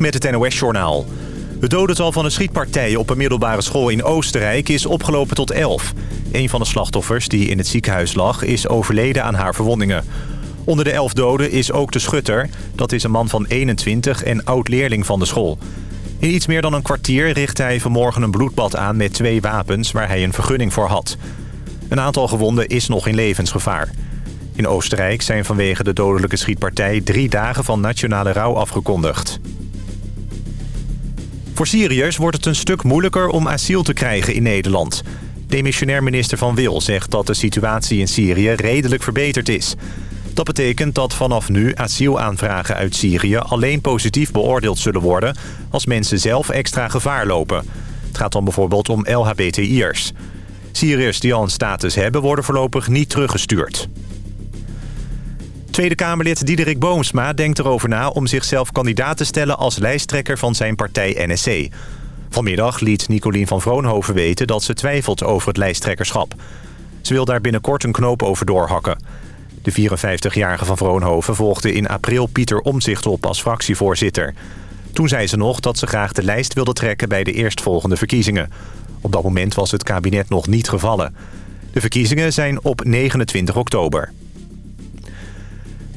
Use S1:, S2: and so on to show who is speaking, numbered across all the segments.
S1: Met het NOS-journaal. Het dodental van een schietpartij op een middelbare school in Oostenrijk is opgelopen tot 11. Een van de slachtoffers, die in het ziekenhuis lag, is overleden aan haar verwondingen. Onder de 11 doden is ook de schutter. Dat is een man van 21 en oud-leerling van de school. In iets meer dan een kwartier richt hij vanmorgen een bloedbad aan met twee wapens... waar hij een vergunning voor had. Een aantal gewonden is nog in levensgevaar. In Oostenrijk zijn vanwege de dodelijke schietpartij... drie dagen van nationale rouw afgekondigd. Voor Syriërs wordt het een stuk moeilijker om asiel te krijgen in Nederland. Demissionair minister Van Wil zegt dat de situatie in Syrië redelijk verbeterd is. Dat betekent dat vanaf nu asielaanvragen uit Syrië alleen positief beoordeeld zullen worden... als mensen zelf extra gevaar lopen. Het gaat dan bijvoorbeeld om LHBTI'ers. Syriërs die al een status hebben worden voorlopig niet teruggestuurd. Tweede Kamerlid Diederik Boomsma denkt erover na om zichzelf kandidaat te stellen als lijsttrekker van zijn partij NSC. Vanmiddag liet Nicolien van Vroonhoven weten dat ze twijfelt over het lijsttrekkerschap. Ze wil daar binnenkort een knoop over doorhakken. De 54-jarige van Vroonhoven volgde in april Pieter Omzicht op als fractievoorzitter. Toen zei ze nog dat ze graag de lijst wilde trekken bij de eerstvolgende verkiezingen. Op dat moment was het kabinet nog niet gevallen. De verkiezingen zijn op 29 oktober.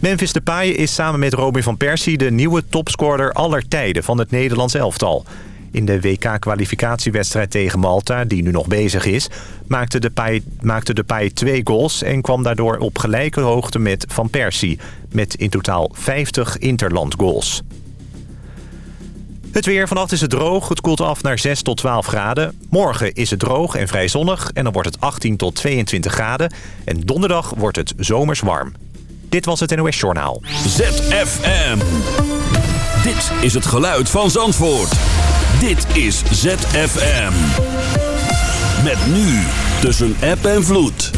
S1: Memphis Depay is samen met Robin van Persie de nieuwe topscorer aller tijden van het Nederlands elftal. In de WK-kwalificatiewedstrijd tegen Malta, die nu nog bezig is... maakte Depay, maakte twee goals en kwam daardoor op gelijke hoogte met Van Persie... met in totaal 50 interland goals. Het weer. Vannacht is het droog. Het koelt af naar 6 tot 12 graden. Morgen is het droog en vrij zonnig. En dan wordt het 18 tot 22 graden. En donderdag wordt het zomers warm. Dit was het NOS Journaal.
S2: ZFM. Dit is het geluid van Zandvoort. Dit is ZFM. Met nu tussen app en vloed.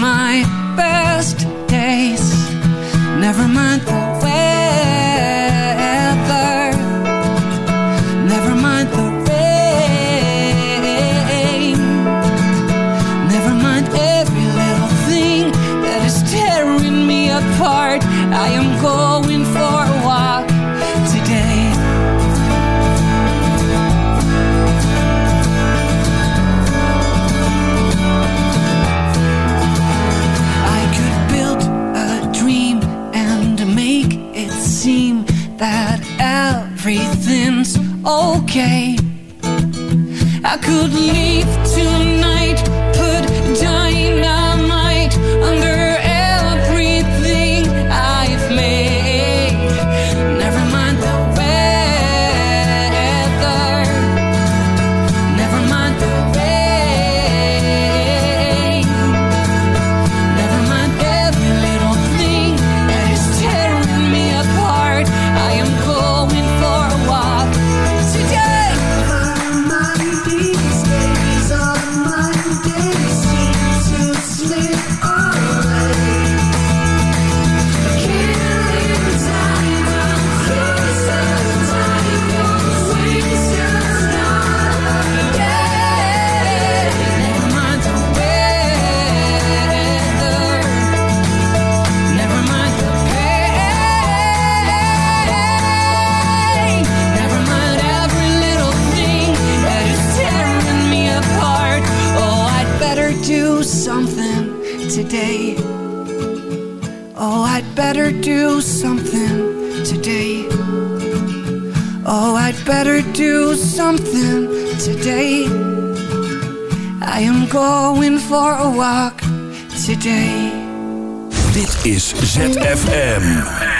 S3: my best days. Never mind. I could leave Oh, I'd better do something today. I am going for a walk today.
S2: Dit is ZFM.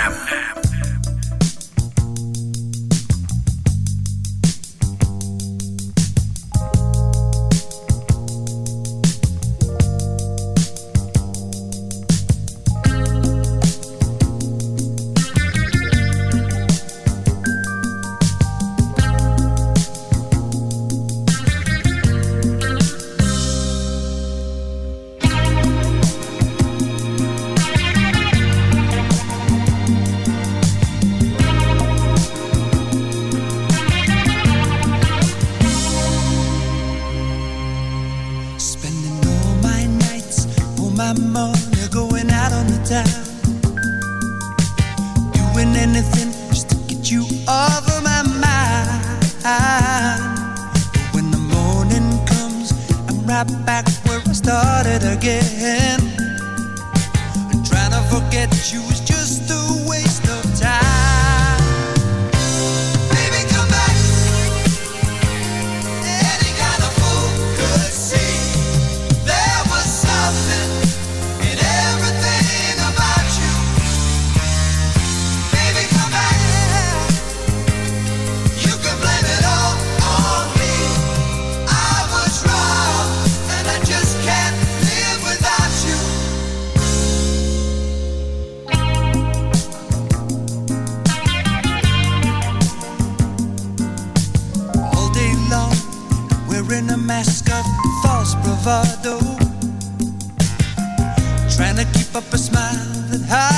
S4: Trying to keep up a smile. That hides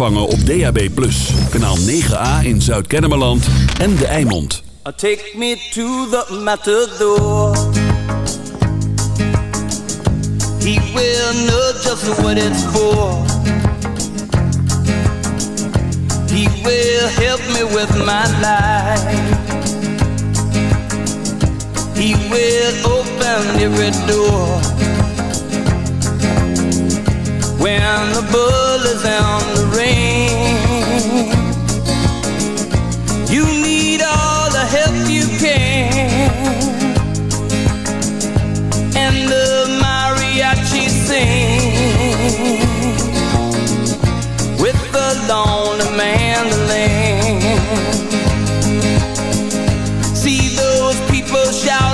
S2: ontvangen op DAB+. Kanaal 9A in Zuid-Kennemerland en De Eimond.
S5: Take me to the matador. He will know just what it's for. He will help me with my life. He will open every door. When the bull is on the ring, you need all the help you can. And the mariachi sing with the lonely mandolin. See those people shout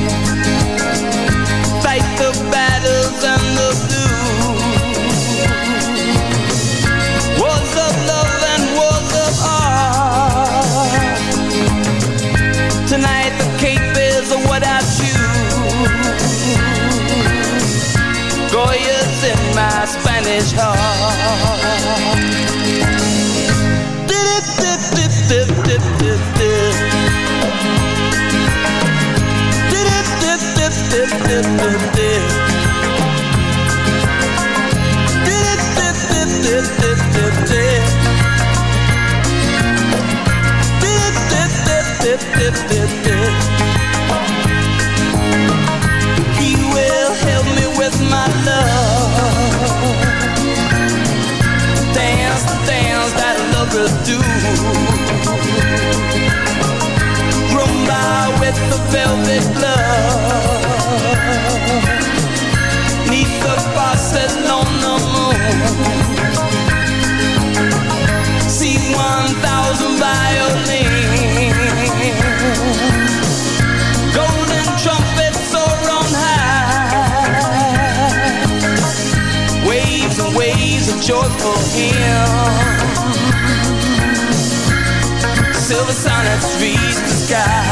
S5: Spanish heart.
S4: with the velvet glove. Neath the faucet on the moon. See 1,000 violins. Golden trumpets are on high. Waves and waves of joyful hymns silver that reach the sky.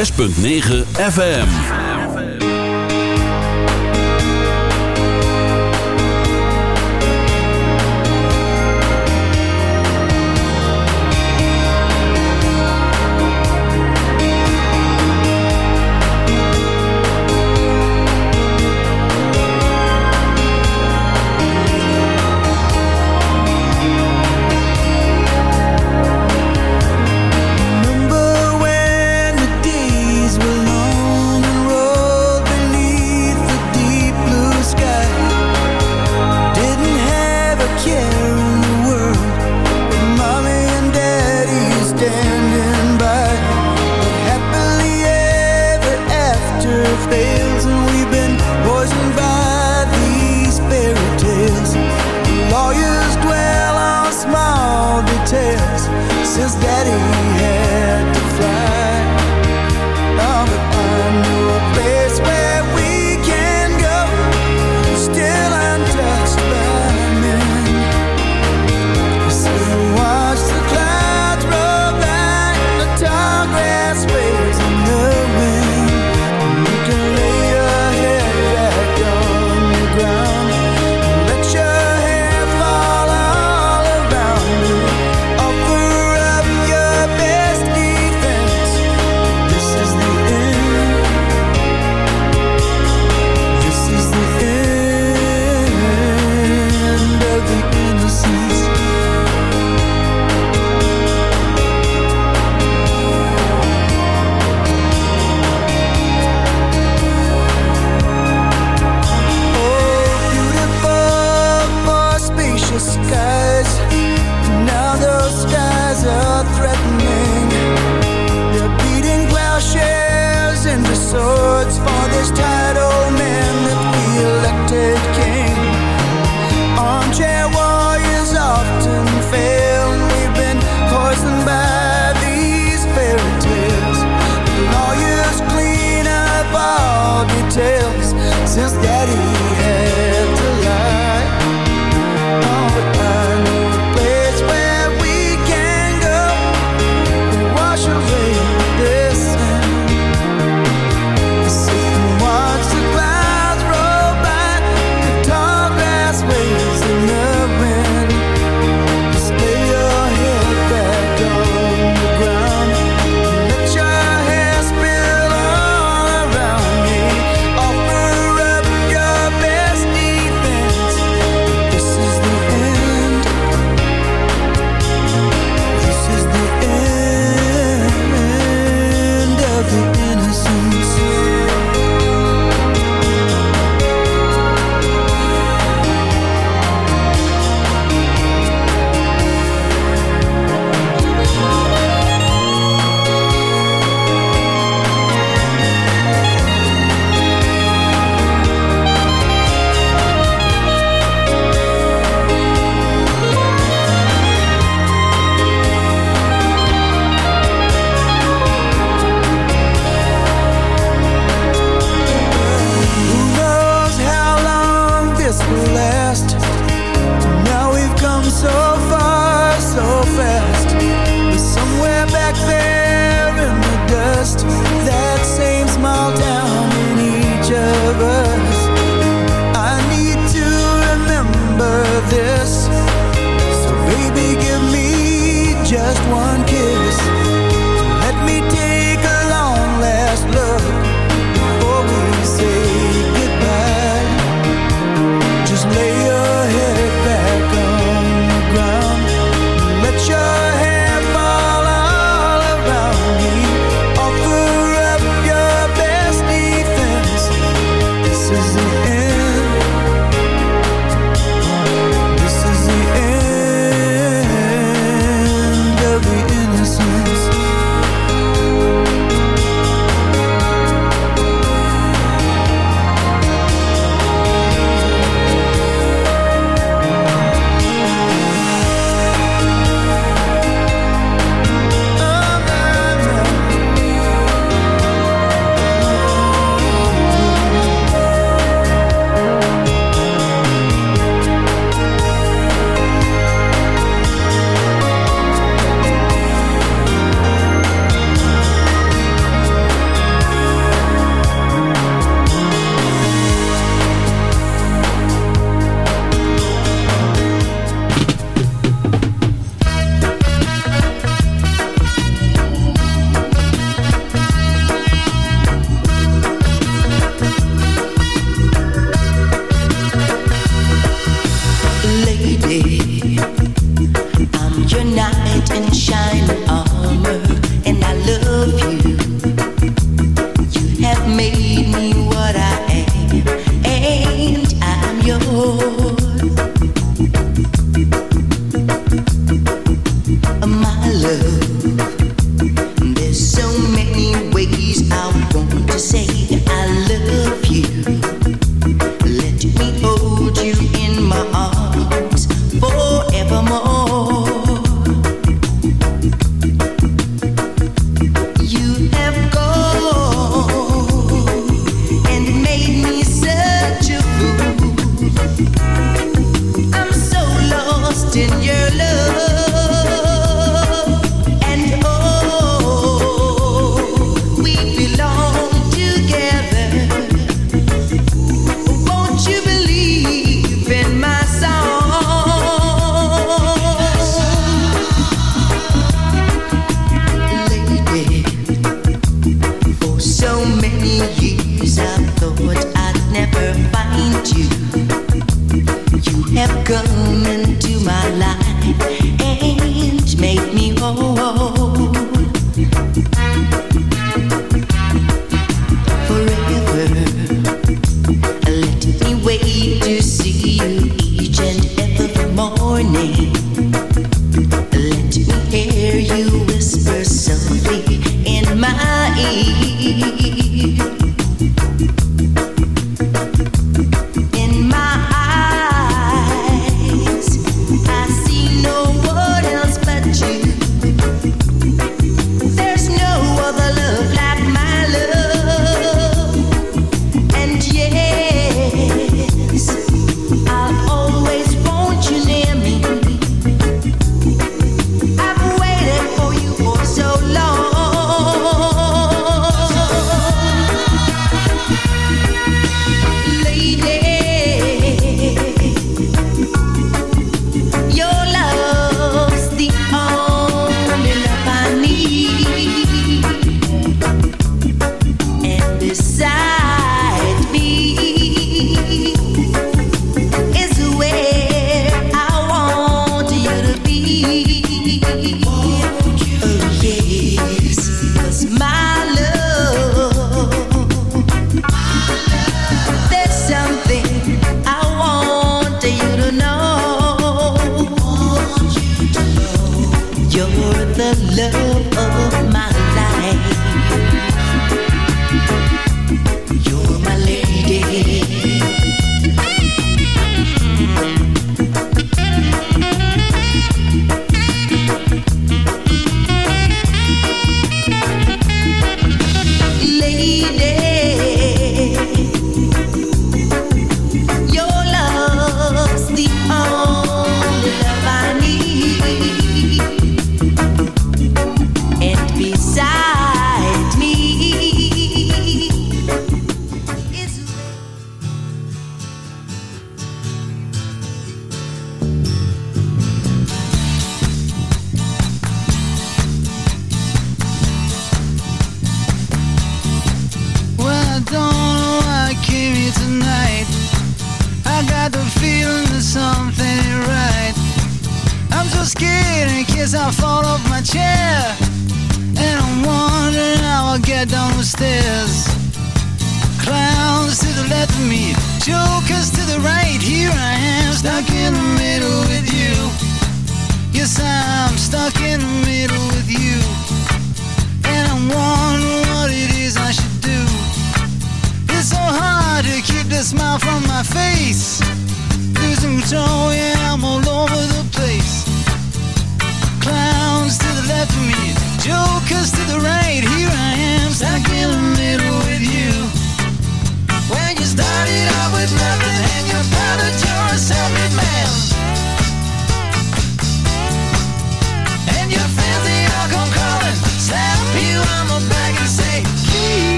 S4: 106.9 FM.